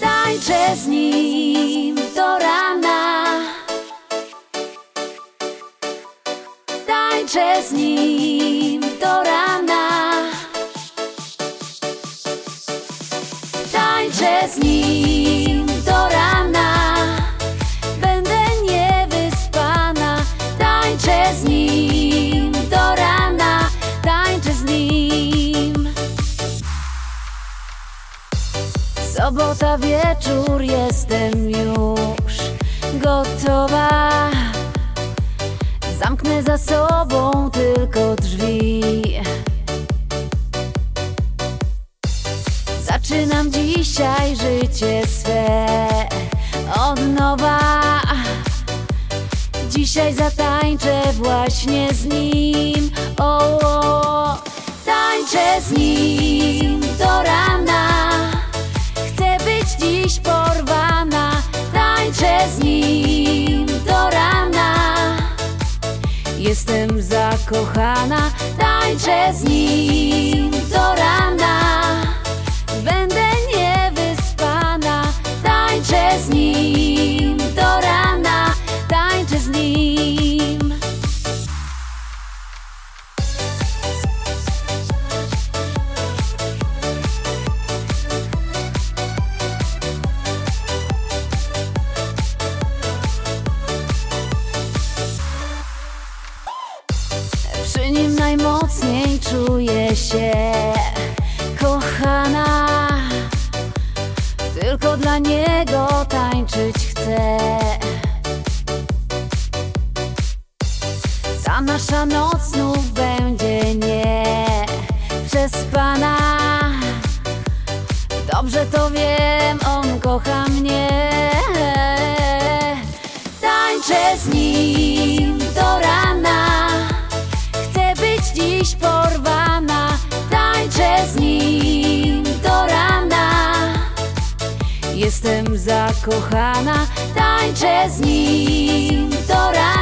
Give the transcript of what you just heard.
Tańczę z nim do rana. Tańczę z nim do rana. Tańczę z nim Sobota wieczór, jestem już gotowa. Zamknę za sobą tylko drzwi. Zaczynam dzisiaj życie swe od nowa. Dzisiaj zatańczę właśnie z nim. O, o, tańczę z nim Jestem zakochana, tańczę z nim najmocniej czuję się kochana. Tylko dla niego tańczyć chcę. Ta nasza noc znów będzie nie przespana. Dobrze to wiem, on kocha mnie. Zakochana. Tańczę z nim do rana.